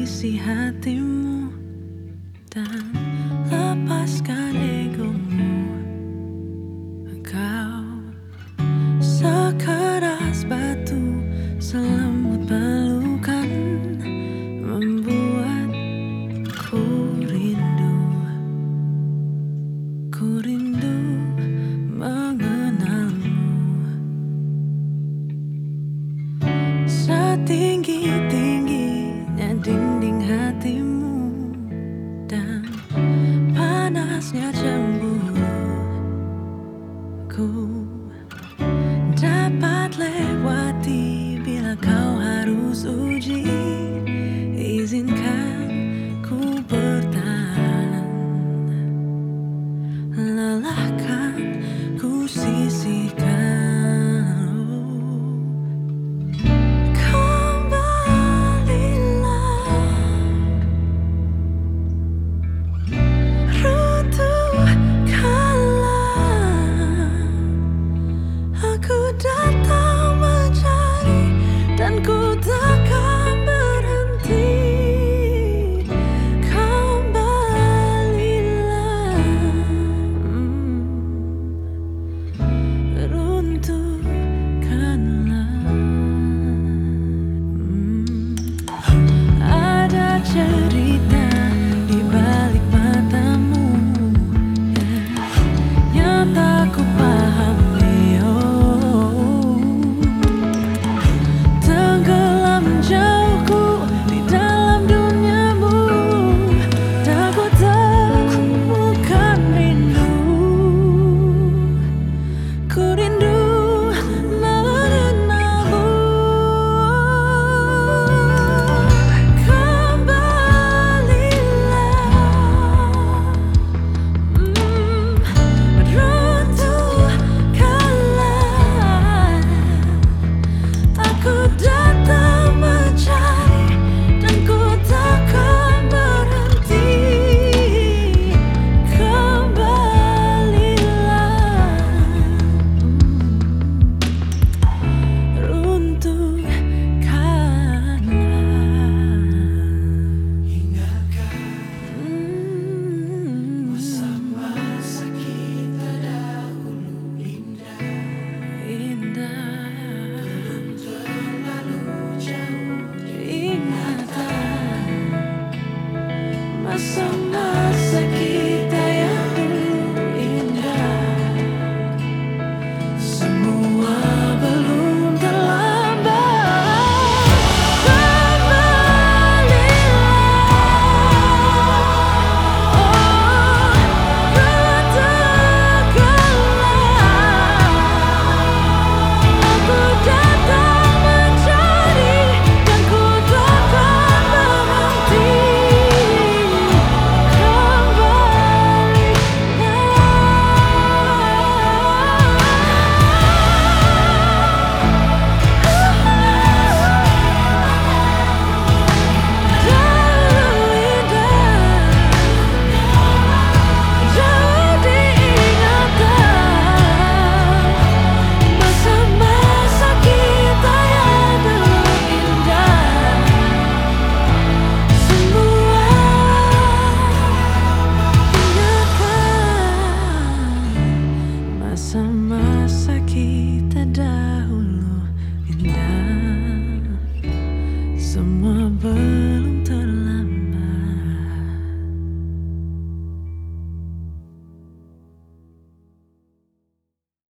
isi hatimu dan lepaskan egomu. Kau sekeras batu, selembut pelukan membuatku panasnya cemburu Ku dapat lewati bila kau harus uji. Izinkan ku bertahan. Lelahkan ku sisihkan need. my summer. summer.